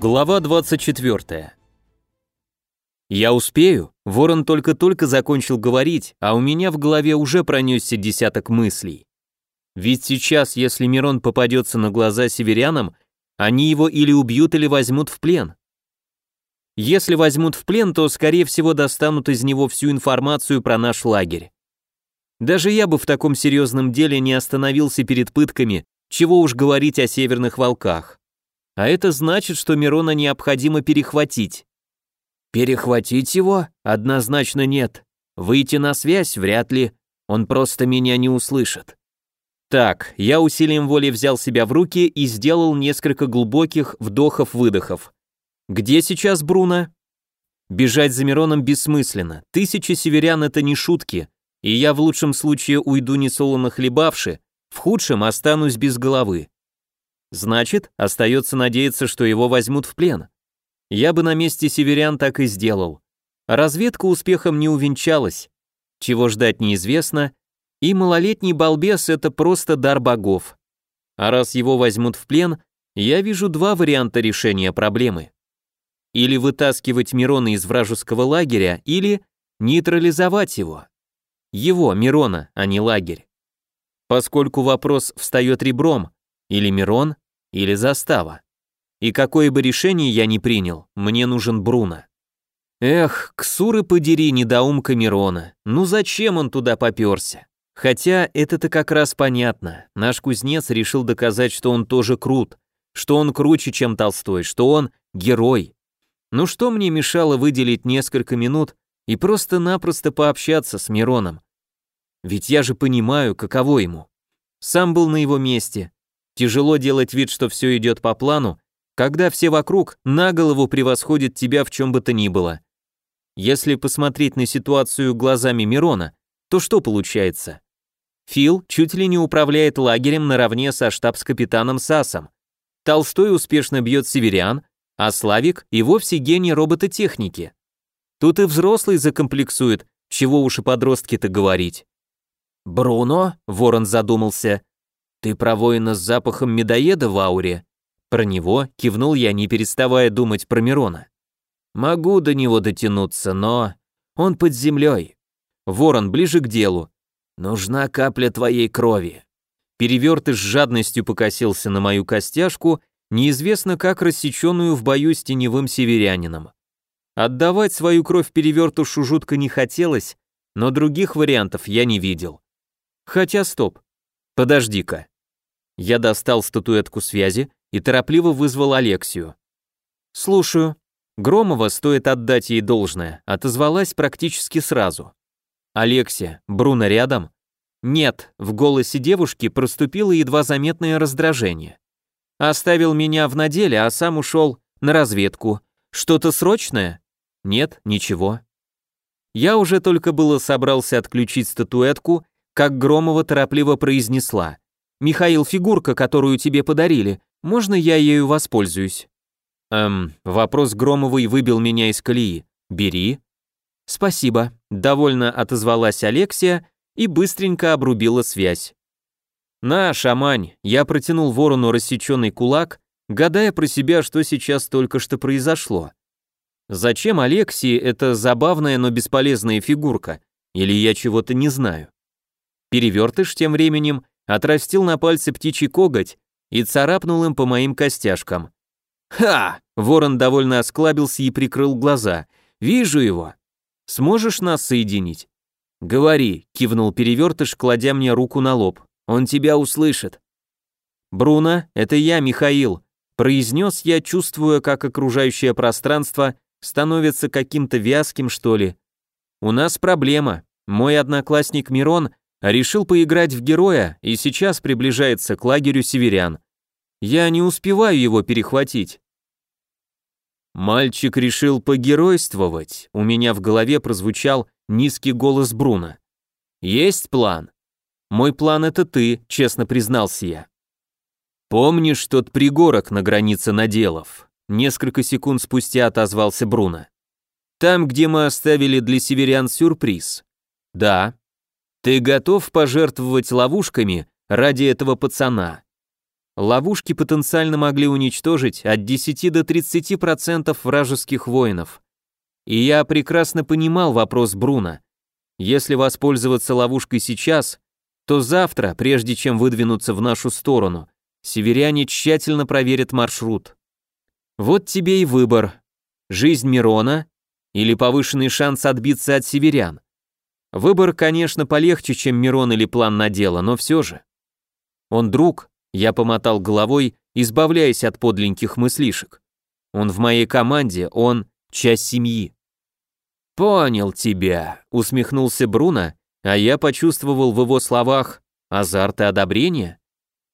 Глава 24. Я успею? Ворон только-только закончил говорить, а у меня в голове уже пронесся десяток мыслей. Ведь сейчас, если Мирон попадется на глаза северянам, они его или убьют, или возьмут в плен. Если возьмут в плен, то, скорее всего, достанут из него всю информацию про наш лагерь. Даже я бы в таком серьезном деле не остановился перед пытками, чего уж говорить о северных волках. А это значит, что Мирона необходимо перехватить. Перехватить его? Однозначно нет. Выйти на связь? Вряд ли. Он просто меня не услышит. Так, я усилием воли взял себя в руки и сделал несколько глубоких вдохов-выдохов. Где сейчас Бруно? Бежать за Мироном бессмысленно. Тысячи северян это не шутки, и я в лучшем случае уйду несолоно хлебавши, в худшем останусь без головы. Значит, остается надеяться, что его возьмут в плен. Я бы на месте северян так и сделал. Разведка успехом не увенчалась. Чего ждать неизвестно, и малолетний балбес — это просто дар богов. А раз его возьмут в плен, я вижу два варианта решения проблемы. Или вытаскивать Мирона из вражеского лагеря, или нейтрализовать его. Его, Мирона, а не лагерь. Поскольку вопрос встает ребром, или Мирон, или застава. И какое бы решение я ни принял, мне нужен Бруно. Эх, ксуры подери недоумка Мирона, ну зачем он туда попёрся? Хотя это-то как раз понятно, наш кузнец решил доказать, что он тоже крут, что он круче, чем Толстой, что он герой. Ну что мне мешало выделить несколько минут и просто-напросто пообщаться с Мироном? Ведь я же понимаю, каково ему. Сам был на его месте, Тяжело делать вид, что все идет по плану, когда все вокруг на голову превосходят тебя в чем бы то ни было. Если посмотреть на ситуацию глазами Мирона, то что получается? Фил чуть ли не управляет лагерем наравне со штабс-капитаном Сасом. Толстой успешно бьет северян, а Славик и вовсе гений робототехники. Тут и взрослый закомплексует, чего уж и подростки-то говорить. «Бруно?» — Ворон задумался. «Ты про воина с запахом медоеда в ауре?» Про него кивнул я, не переставая думать про Мирона. «Могу до него дотянуться, но... Он под землей. Ворон, ближе к делу. Нужна капля твоей крови». Перевертыш с жадностью покосился на мою костяшку, неизвестно как рассеченную в бою с теневым северянином. Отдавать свою кровь перевертушу жутко не хотелось, но других вариантов я не видел. Хотя стоп, «Подожди-ка». Я достал статуэтку связи и торопливо вызвал Алексию. «Слушаю». Громова, стоит отдать ей должное, отозвалась практически сразу. «Алексия, Бруно рядом?» «Нет», в голосе девушки проступило едва заметное раздражение. «Оставил меня в наделе, а сам ушел на разведку. Что-то срочное?» «Нет, ничего». Я уже только было собрался отключить статуэтку, как Громова торопливо произнесла. «Михаил, фигурка, которую тебе подарили, можно я ею воспользуюсь?» Эм, вопрос Громовой выбил меня из колеи. «Бери». «Спасибо», — довольно отозвалась Алексия и быстренько обрубила связь. «На, шамань», — я протянул ворону рассеченный кулак, гадая про себя, что сейчас только что произошло. Зачем Алексии эта забавная, но бесполезная фигурка? Или я чего-то не знаю? Перевертыш тем временем отрастил на пальце птичий коготь и царапнул им по моим костяшкам. «Ха!» — ворон довольно осклабился и прикрыл глаза. «Вижу его. Сможешь нас соединить?» «Говори», — кивнул перевертыш, кладя мне руку на лоб. «Он тебя услышит». «Бруно, это я, Михаил», — произнес я, чувствуя, как окружающее пространство становится каким-то вязким, что ли. «У нас проблема. Мой одноклассник Мирон Решил поиграть в героя и сейчас приближается к лагерю северян. Я не успеваю его перехватить. Мальчик решил погеройствовать. У меня в голове прозвучал низкий голос Бруно. Есть план? Мой план это ты, честно признался я. Помнишь тот пригорок на границе наделов? Несколько секунд спустя отозвался Бруно. Там, где мы оставили для северян сюрприз. Да, ты готов пожертвовать ловушками ради этого пацана? Ловушки потенциально могли уничтожить от 10 до 30% вражеских воинов. И я прекрасно понимал вопрос Бруна. Если воспользоваться ловушкой сейчас, то завтра, прежде чем выдвинуться в нашу сторону, северяне тщательно проверят маршрут. Вот тебе и выбор. Жизнь Мирона или повышенный шанс отбиться от северян. Выбор, конечно, полегче, чем Мирон или план на дело, но все же. Он друг, я помотал головой, избавляясь от подленьких мыслишек. Он в моей команде, он часть семьи. «Понял тебя», — усмехнулся Бруно, а я почувствовал в его словах азарт и одобрение.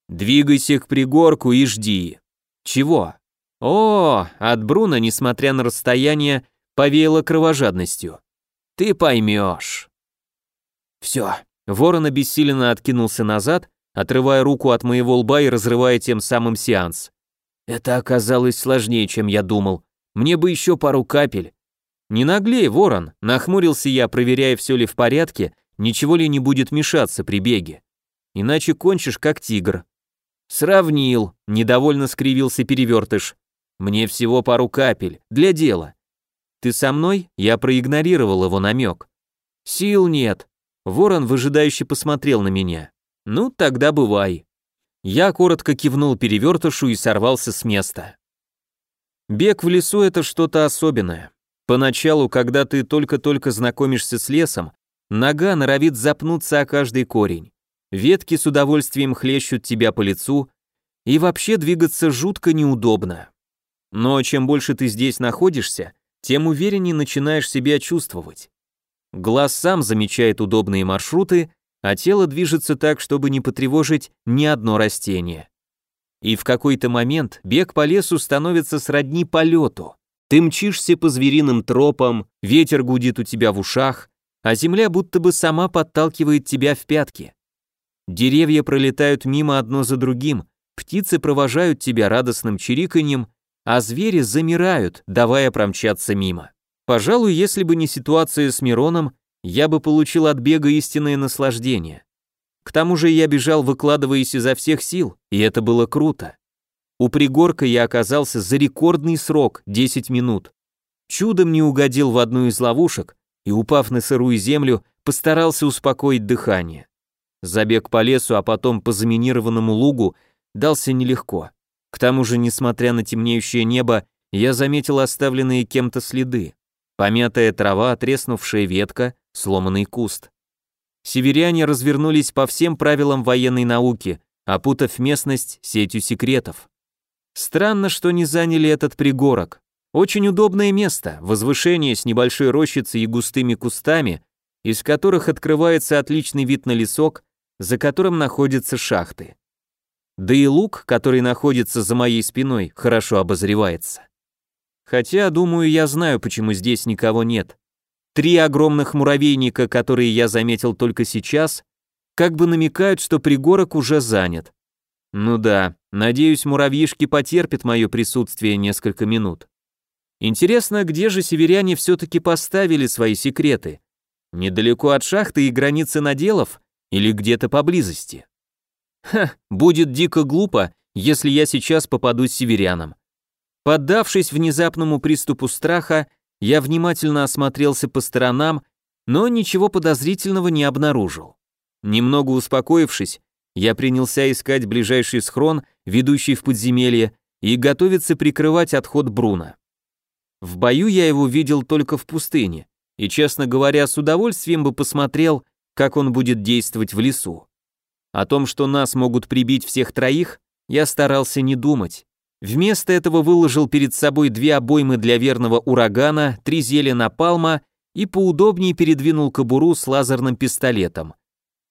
«Двигайся к пригорку и жди». «Чего?» «О, от Бруно, несмотря на расстояние, повеяло кровожадностью. Ты поймешь». «Все». Ворон обессиленно откинулся назад, отрывая руку от моего лба и разрывая тем самым сеанс. «Это оказалось сложнее, чем я думал. Мне бы еще пару капель. «Не наглей, ворон!» – нахмурился я, проверяя, все ли в порядке, ничего ли не будет мешаться при беге. Иначе кончишь, как тигр. «Сравнил», – недовольно скривился перевертыш. «Мне всего пару капель, для дела». «Ты со мной?» – я проигнорировал его намек. «Сил нет». Ворон выжидающе посмотрел на меня. «Ну, тогда бывай». Я коротко кивнул перевертышу и сорвался с места. Бег в лесу – это что-то особенное. Поначалу, когда ты только-только знакомишься с лесом, нога норовит запнуться о каждый корень. Ветки с удовольствием хлещут тебя по лицу, и вообще двигаться жутко неудобно. Но чем больше ты здесь находишься, тем увереннее начинаешь себя чувствовать. Глаз сам замечает удобные маршруты, а тело движется так, чтобы не потревожить ни одно растение. И в какой-то момент бег по лесу становится сродни полету. Ты мчишься по звериным тропам, ветер гудит у тебя в ушах, а земля будто бы сама подталкивает тебя в пятки. Деревья пролетают мимо одно за другим, птицы провожают тебя радостным чириканьем, а звери замирают, давая промчаться мимо. Пожалуй, если бы не ситуация с Мироном, я бы получил от бега истинное наслаждение. К тому же я бежал, выкладываясь изо всех сил, и это было круто. У пригорка я оказался за рекордный срок – 10 минут. Чудом не угодил в одну из ловушек и, упав на сырую землю, постарался успокоить дыхание. Забег по лесу, а потом по заминированному лугу дался нелегко. К тому же, несмотря на темнеющее небо, я заметил оставленные кем-то следы. Помятая трава, треснувшая ветка, сломанный куст. Северяне развернулись по всем правилам военной науки, опутав местность сетью секретов. Странно, что не заняли этот пригорок. Очень удобное место, возвышение с небольшой рощицей и густыми кустами, из которых открывается отличный вид на лесок, за которым находятся шахты. Да и луг, который находится за моей спиной, хорошо обозревается. Хотя, думаю, я знаю, почему здесь никого нет. Три огромных муравейника, которые я заметил только сейчас, как бы намекают, что пригорок уже занят. Ну да, надеюсь, муравьишки потерпят мое присутствие несколько минут. Интересно, где же северяне все-таки поставили свои секреты? Недалеко от шахты и границы наделов или где-то поблизости? Ха, будет дико глупо, если я сейчас попаду северянам. Поддавшись внезапному приступу страха, я внимательно осмотрелся по сторонам, но ничего подозрительного не обнаружил. Немного успокоившись, я принялся искать ближайший схрон, ведущий в подземелье, и готовиться прикрывать отход Бруна. В бою я его видел только в пустыне, и, честно говоря, с удовольствием бы посмотрел, как он будет действовать в лесу. О том, что нас могут прибить всех троих, я старался не думать. Вместо этого выложил перед собой две обоймы для верного урагана, три зелья напалма и поудобнее передвинул кобуру с лазерным пистолетом.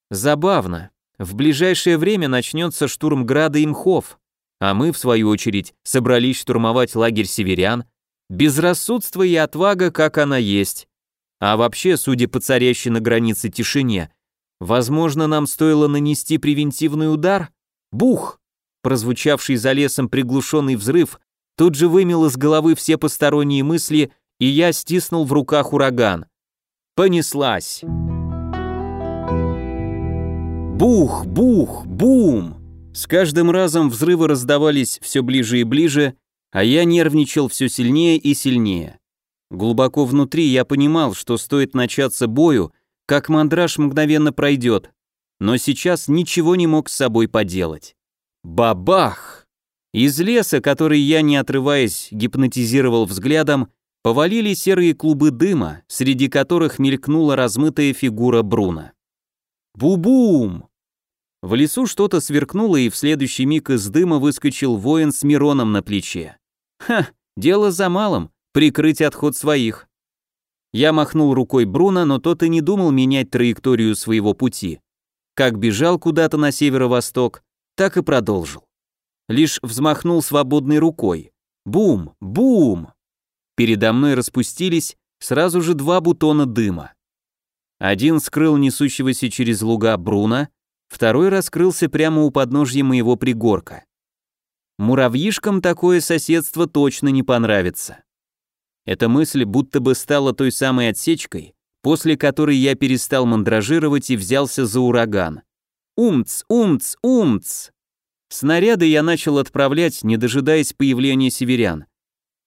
Забавно, в ближайшее время начнется штурм Града и Мхов, а мы, в свою очередь, собрались штурмовать лагерь северян. Безрассудство и отвага, как она есть. А вообще, судя по царящей на границе тишине, возможно, нам стоило нанести превентивный удар? Бух! Прозвучавший за лесом приглушенный взрыв тут же вымел из головы все посторонние мысли, и я стиснул в руках ураган. Понеслась. Бух, бух, бум! С каждым разом взрывы раздавались все ближе и ближе, а я нервничал все сильнее и сильнее. Глубоко внутри я понимал, что стоит начаться бою, как мандраж мгновенно пройдет, но сейчас ничего не мог с собой поделать. Бабах! Из леса, который я, не отрываясь, гипнотизировал взглядом, повалили серые клубы дыма, среди которых мелькнула размытая фигура Бруна. Бу-бум! В лесу что-то сверкнуло, и в следующий миг из дыма выскочил воин с Мироном на плече. Ха, дело за малым, прикрыть отход своих. Я махнул рукой Бруно, но тот и не думал менять траекторию своего пути. Как бежал куда-то на северо-восток, так и продолжил. Лишь взмахнул свободной рукой. Бум, бум! Передо мной распустились сразу же два бутона дыма. Один скрыл несущегося через луга Бруна, второй раскрылся прямо у подножья моего пригорка. Муравьишкам такое соседство точно не понравится. Эта мысль будто бы стала той самой отсечкой, после которой я перестал мандражировать и взялся за ураган. Умц, умц, умц! Снаряды я начал отправлять, не дожидаясь появления северян.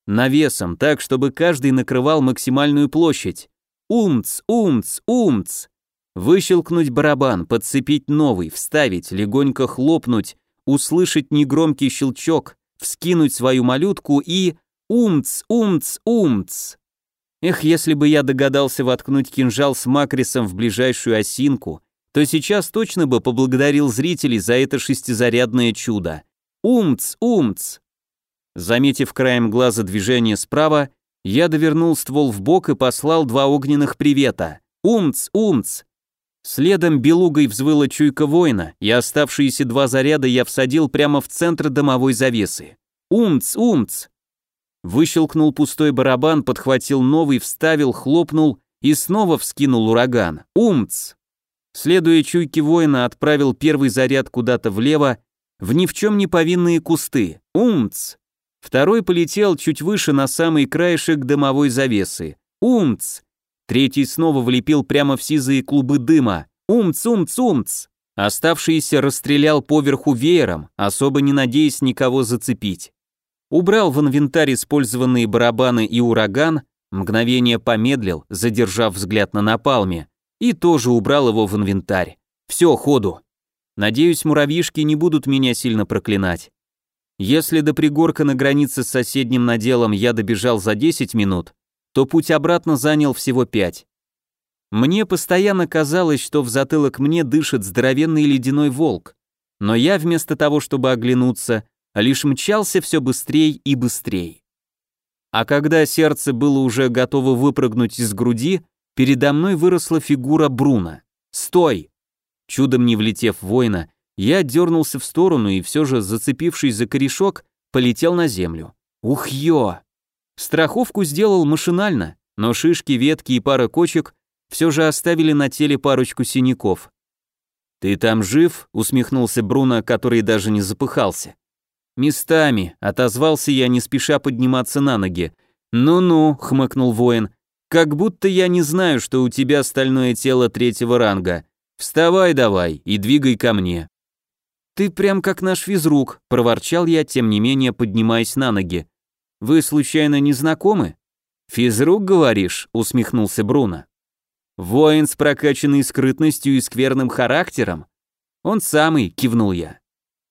Навесом, так, чтобы каждый накрывал максимальную площадь. Умц, умц, умц! Выщелкнуть барабан, подцепить новый, вставить, легонько хлопнуть, услышать негромкий щелчок, вскинуть свою малютку и... Умц, умц, умц! Эх, если бы я догадался воткнуть кинжал с макрисом в ближайшую осинку, то сейчас точно бы поблагодарил зрителей за это шестизарядное чудо. Умц, умц! Заметив краем глаза движение справа, я довернул ствол в бок и послал два огненных привета. Умц, умц! Следом белугой взвыла чуйка воина, и оставшиеся два заряда я всадил прямо в центр домовой завесы. Умц, умц! Выщелкнул пустой барабан, подхватил новый, вставил, хлопнул и снова вскинул ураган. Умц! Следуя чуйке воина, отправил первый заряд куда-то влево, в ни в чем не повинные кусты. Умц! Второй полетел чуть выше на самый краешек дымовой завесы. Умц! Третий снова влепил прямо в сизые клубы дыма. Умц-умц-умц! Оставшийся расстрелял поверху веером, особо не надеясь никого зацепить. Убрал в инвентарь использованные барабаны и ураган, мгновение помедлил, задержав взгляд на напалме, и тоже убрал его в инвентарь. Все, ходу. Надеюсь, муравьишки не будут меня сильно проклинать. Если до пригорка на границе с соседним наделом я добежал за 10 минут, то путь обратно занял всего пять. Мне постоянно казалось, что в затылок мне дышит здоровенный ледяной волк, но я вместо того, чтобы оглянуться, лишь мчался все быстрее и быстрее. А когда сердце было уже готово выпрыгнуть из груди, передо мной выросла фигура Бруна. «Стой!» Чудом не влетев в воина, я дернулся в сторону и все же, зацепившись за корешок, полетел на землю. «Ух ё!» Страховку сделал машинально, но шишки, ветки и пара кочек все же оставили на теле парочку синяков. «Ты там жив?» — усмехнулся Бруно, который даже не запыхался. «Местами», — отозвался я, не спеша подниматься на ноги. «Ну-ну», — хмыкнул воин, — «как будто я не знаю, что у тебя стальное тело третьего ранга. Вставай давай и двигай ко мне». «Ты прям как наш физрук», — проворчал я, тем не менее поднимаясь на ноги. Вы случайно не знакомы? Физрук, говоришь? усмехнулся Бруно. Воин с прокачанной скрытностью и скверным характером? Он самый, кивнул я.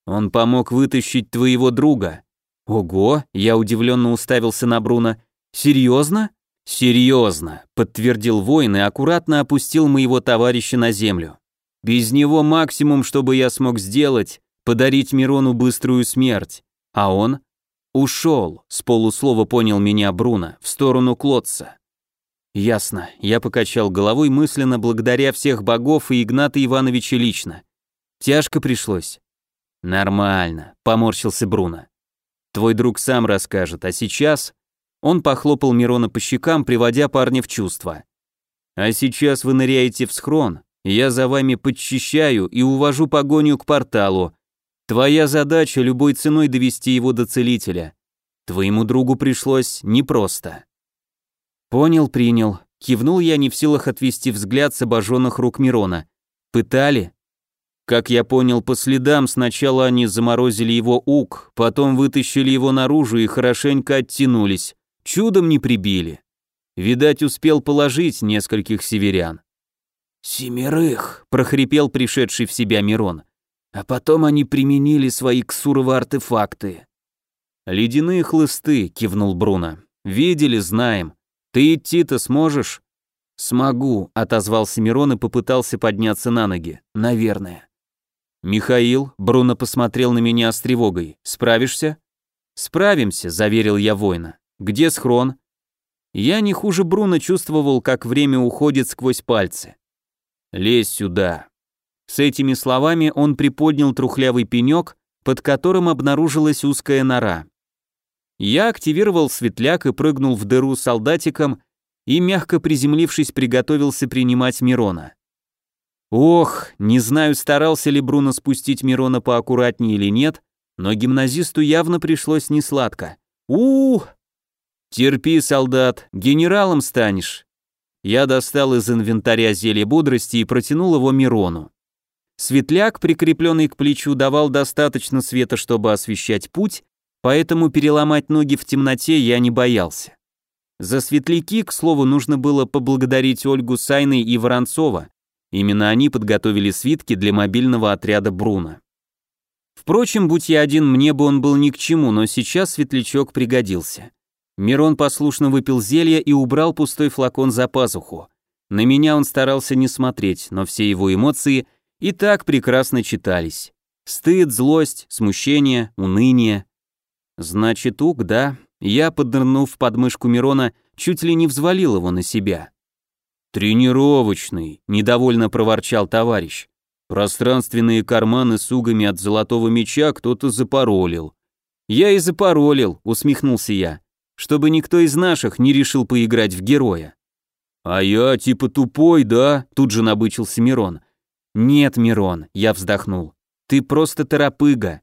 Он помог вытащить твоего друга. Ого, я удивленно уставился на Бруно. Серьезно? Серьезно, подтвердил воин и аккуратно опустил моего товарища на землю. Без него максимум, что бы я смог сделать, подарить Мирону быструю смерть. А он? «Ушел», — с полуслова понял меня Бруно, в сторону Клотца. «Ясно», — я покачал головой мысленно благодаря всех богов и Игната Ивановича лично. «Тяжко пришлось». «Нормально», — поморщился Бруно. «Твой друг сам расскажет, а сейчас...» Он похлопал Мирона по щекам, приводя парня в чувство. «А сейчас вы ныряете в схрон, я за вами подчищаю и увожу погоню к порталу, Твоя задача любой ценой довести его до целителя. Твоему другу пришлось непросто. Понял, принял. Кивнул я не в силах отвести взгляд с обожженных рук Мирона. Пытали? Как я понял по следам, сначала они заморозили его ук, потом вытащили его наружу и хорошенько оттянулись. Чудом не прибили. Видать, успел положить нескольких северян. «Семерых», — прохрипел пришедший в себя Мирон. «А потом они применили свои ксуровые артефакты». «Ледяные хлысты», — кивнул Бруно. «Видели, знаем. Ты идти-то сможешь?» «Смогу», — отозвался Мирон и попытался подняться на ноги. «Наверное». «Михаил», — Бруно посмотрел на меня с тревогой. «Справишься?» «Справимся», — заверил я воина. «Где схрон?» Я не хуже Бруно чувствовал, как время уходит сквозь пальцы. «Лезь сюда». С этими словами он приподнял трухлявый пенек, под которым обнаружилась узкая нора. Я активировал светляк и прыгнул в дыру солдатиком и, мягко приземлившись, приготовился принимать Мирона. Ох, не знаю, старался ли Бруно спустить Мирона поаккуратнее или нет, но гимназисту явно пришлось несладко. -у Терпи, солдат, генералом станешь. Я достал из инвентаря зелье бодрости и протянул его Мирону. Светляк, прикрепленный к плечу, давал достаточно света, чтобы освещать путь, поэтому переломать ноги в темноте я не боялся. За светляки, к слову, нужно было поблагодарить Ольгу Сайной и Воронцова. Именно они подготовили свитки для мобильного отряда Бруна. Впрочем, будь я один, мне бы он был ни к чему, но сейчас светлячок пригодился. Мирон послушно выпил зелье и убрал пустой флакон за пазуху. На меня он старался не смотреть, но все его эмоции и так прекрасно читались. Стыд, злость, смущение, уныние. Значит, ук, да. Я, поднырнув под мышку Мирона, чуть ли не взвалил его на себя. «Тренировочный», — недовольно проворчал товарищ. «Пространственные карманы с угами от золотого меча кто-то запоролил». «Я и запоролил», — усмехнулся я, «чтобы никто из наших не решил поиграть в героя». «А я типа тупой, да?» — тут же набычился Мирон. «Нет, Мирон», — я вздохнул, — «ты просто торопыга.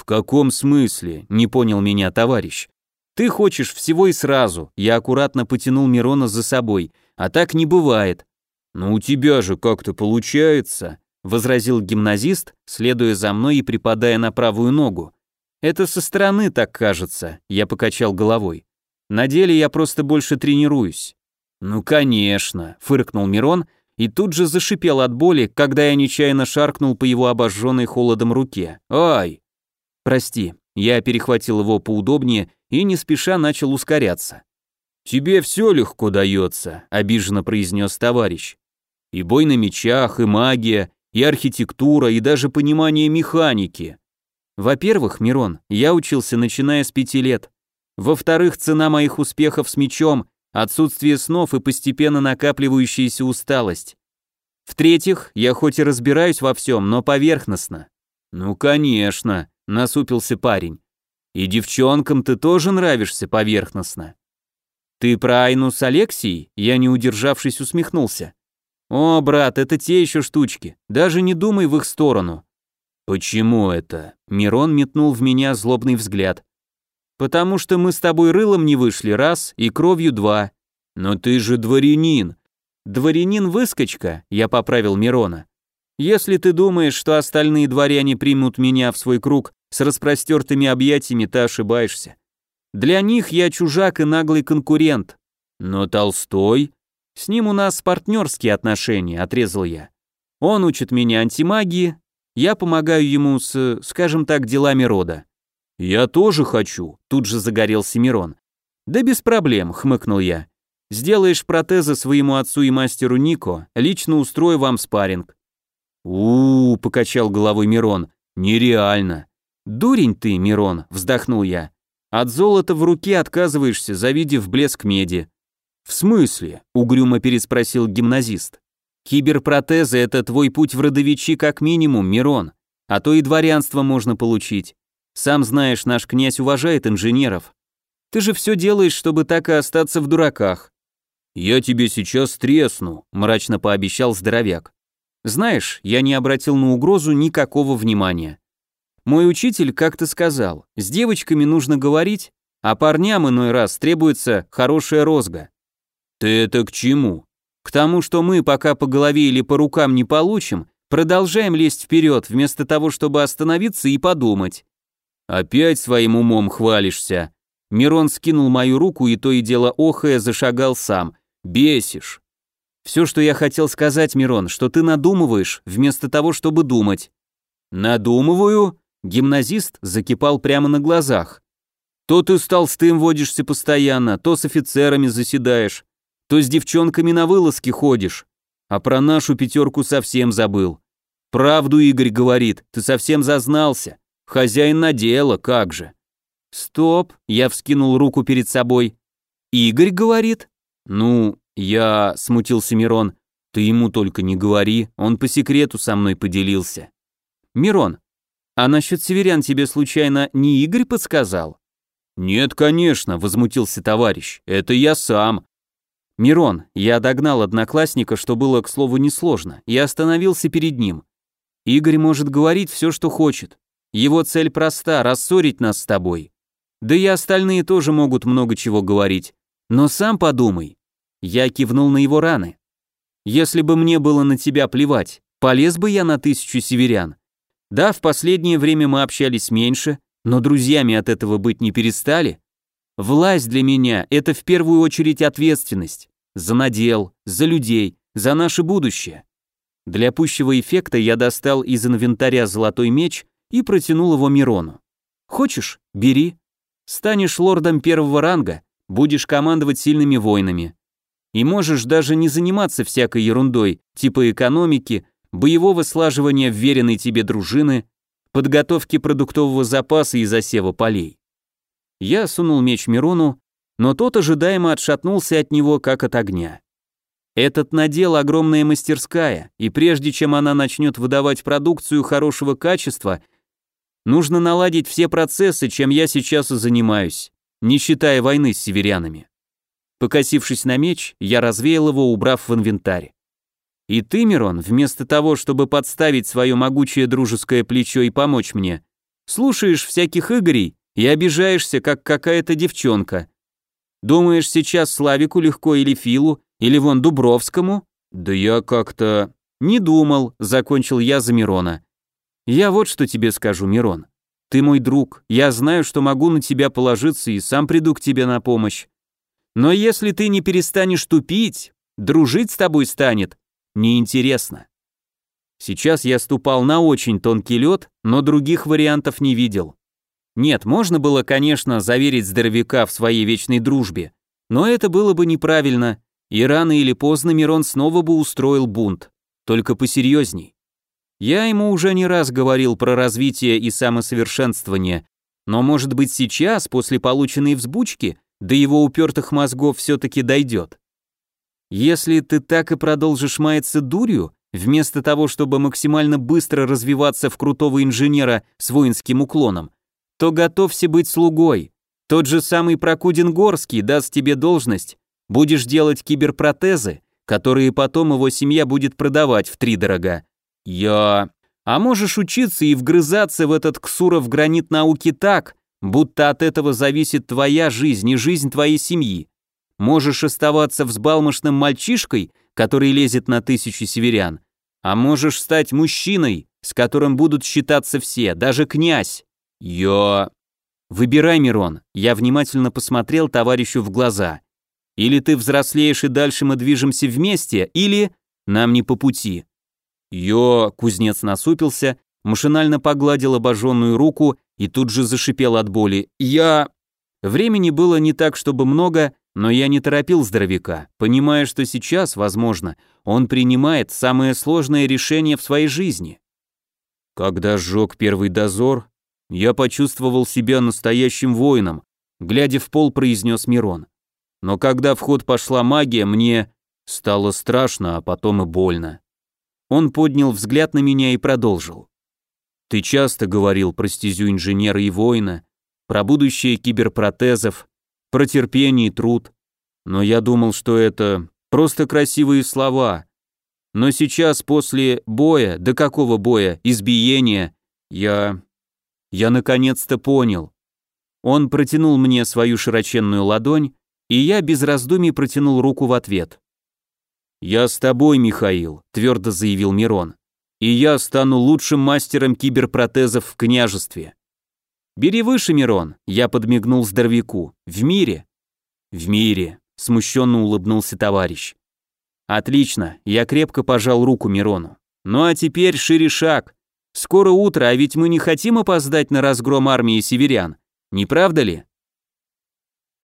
«В каком смысле?» — не понял меня товарищ. «Ты хочешь всего и сразу», — я аккуратно потянул Мирона за собой, «а так не бывает». «Но у тебя же как-то получается», — возразил гимназист, следуя за мной и припадая на правую ногу. «Это со стороны так кажется», — я покачал головой. «На деле я просто больше тренируюсь». «Ну, конечно», — фыркнул Мирон и тут же зашипел от боли, когда я нечаянно шаркнул по его обожженной холодом руке. «Ай!» «Прости». Я перехватил его поудобнее и не спеша начал ускоряться. «Тебе все легко дается», — обиженно произнес товарищ. «И бой на мечах, и магия, и архитектура, и даже понимание механики». Во-первых, Мирон, я учился начиная с пяти лет. Во-вторых, цена моих успехов с мечом, отсутствие снов и постепенно накапливающаяся усталость. В-третьих, я хоть и разбираюсь во всем, но поверхностно. Ну, конечно, насупился парень. И девчонкам ты тоже нравишься поверхностно. Ты про Айну с Алексией? Я не удержавшись усмехнулся. О, брат, это те еще штучки. Даже не думай в их сторону. Почему это? Мирон метнул в меня злобный взгляд. Потому что мы с тобой рылом не вышли раз и кровью два. Но ты же дворянин. Дворянин выскочка, я поправил Мирона. Если ты думаешь, что остальные дворяне примут меня в свой круг с распростертыми объятиями, ты ошибаешься. Для них я чужак и наглый конкурент. Но Толстой... С ним у нас партнерские отношения, отрезал я. Он учит меня антимагии, я помогаю ему с, скажем так, делами рода. Я тоже хочу, тут же загорелся Мирон. Да без проблем, хмыкнул я. Сделаешь протезы своему отцу и мастеру Нико, лично устрою вам спарринг. у, -у, -у покачал головой Мирон, нереально. «Дурень ты, Мирон», — вздохнул я. «От золота в руке отказываешься, завидев блеск меди». «В смысле?» — угрюмо переспросил гимназист. «Киберпротезы — это твой путь в родовичи как минимум, Мирон, а то и дворянство можно получить. Сам знаешь, наш князь уважает инженеров. Ты же все делаешь, чтобы так и остаться в дураках». «Я тебе сейчас тресну», — мрачно пообещал здоровяк. «Знаешь, я не обратил на угрозу никакого внимания. Мой учитель как-то сказал, с девочками нужно говорить, а парням иной раз требуется хорошая розга. Ты это к чему? К тому, что мы, пока по голове или по рукам не получим, Продолжаем лезть вперед, вместо того, чтобы остановиться и подумать. Опять своим умом хвалишься. Мирон скинул мою руку и то и дело охая зашагал сам. Бесишь. Все, что я хотел сказать, Мирон, что ты надумываешь, вместо того, чтобы думать. Надумываю? Гимназист закипал прямо на глазах. То ты с толстым водишься постоянно, то с офицерами заседаешь, то с девчонками на вылазки ходишь. А про нашу пятерку совсем забыл. Правду Игорь говорит, ты совсем зазнался. Хозяин надела, как же. Стоп, я вскинул руку перед собой. Игорь говорит? Ну, я, смутился Мирон. Ты ему только не говори, он по секрету со мной поделился. Мирон, а насчет северян тебе случайно не Игорь подсказал? Нет, конечно, возмутился товарищ. Это я сам. Мирон, я догнал одноклассника, что было, к слову, несложно, и остановился перед ним. Игорь может говорить все, что хочет. Его цель проста – рассорить нас с тобой. Да и остальные тоже могут много чего говорить. Но сам подумай. Я кивнул на его раны. Если бы мне было на тебя плевать, полез бы я на тысячу северян. Да, в последнее время мы общались меньше, но друзьями от этого быть не перестали. Власть для меня – это в первую очередь ответственность. За надел, за людей, за наше будущее. Для пущего эффекта я достал из инвентаря золотой меч и протянул его Мирону. Хочешь, бери. Станешь лордом первого ранга, будешь командовать сильными воинами. И можешь даже не заниматься всякой ерундой, типа экономики, боевого слаживания вверенной тебе дружины, подготовки продуктового запаса и засева полей. Я сунул меч Мирону, но тот ожидаемо отшатнулся от него, как от огня. Этот надел огромная мастерская, и прежде чем она начнет выдавать продукцию хорошего качества, нужно наладить все процессы, чем я сейчас и занимаюсь, не считая войны с северянами. Покосившись на меч, я развеял его, убрав в инвентарь. И ты, Мирон, вместо того, чтобы подставить свое могучее дружеское плечо и помочь мне, слушаешь всяких Игорей и обижаешься, как какая-то девчонка. Думаешь, сейчас Славику легко или Филу, или вон Дубровскому? Да я как-то... Не думал, закончил я за Мирона. Я вот что тебе скажу, Мирон. Ты мой друг, я знаю, что могу на тебя положиться и сам приду к тебе на помощь. Но если ты не перестанешь тупить, дружить с тобой станет неинтересно. Сейчас я ступал на очень тонкий лед, но других вариантов не видел. Нет, можно было, конечно, заверить здоровяка в своей вечной дружбе, но это было бы неправильно, и рано или поздно Мирон снова бы устроил бунт, только посерьезней. Я ему уже не раз говорил про развитие и самосовершенствование, но может быть сейчас, после полученной взбучки, до его упертых мозгов все-таки дойдет. Если ты так и продолжишь маяться дурью, вместо того, чтобы максимально быстро развиваться в крутого инженера с воинским уклоном, то готовься быть слугой. Тот же самый Прокудин Горский даст тебе должность, будешь делать киберпротезы, которые потом его семья будет продавать в три дорога. Я... А можешь учиться и вгрызаться в этот ксуров гранит науки так, будто от этого зависит твоя жизнь и жизнь твоей семьи. Можешь оставаться взбалмошным мальчишкой, который лезет на тысячи северян, а можешь стать мужчиной, с которым будут считаться все, даже князь. Я... Выбирай, Мирон. Я внимательно посмотрел товарищу в глаза. Или ты взрослеешь и дальше мы движемся вместе, или нам не по пути. Йо, кузнец насупился, машинально погладил обожженную руку и тут же зашипел от боли. Я... Времени было не так, чтобы много, но я не торопил здоровяка, понимая, что сейчас, возможно, он принимает самое сложное решение в своей жизни. Когда сжег первый дозор, я почувствовал себя настоящим воином, глядя в пол, произнес Мирон. Но когда в ход пошла магия, мне стало страшно, а потом и больно. Он поднял взгляд на меня и продолжил. Ты часто говорил про стезю инженера и воина, про будущее киберпротезов, про терпение и труд. Но я думал, что это просто красивые слова. Но сейчас, после боя, до какого боя, избиения, я... Я наконец-то понял. Он протянул мне свою широченную ладонь, и я без раздумий протянул руку в ответ. «Я с тобой, Михаил», — твердо заявил Мирон. и я стану лучшим мастером киберпротезов в княжестве. Бери выше, Мирон, я подмигнул здоровяку. В мире. В мире, смущенно улыбнулся товарищ. Отлично, я крепко пожал руку Мирону. Ну а теперь шире шаг. Скоро утро, а ведь мы не хотим опоздать на разгром армии северян. Не правда ли?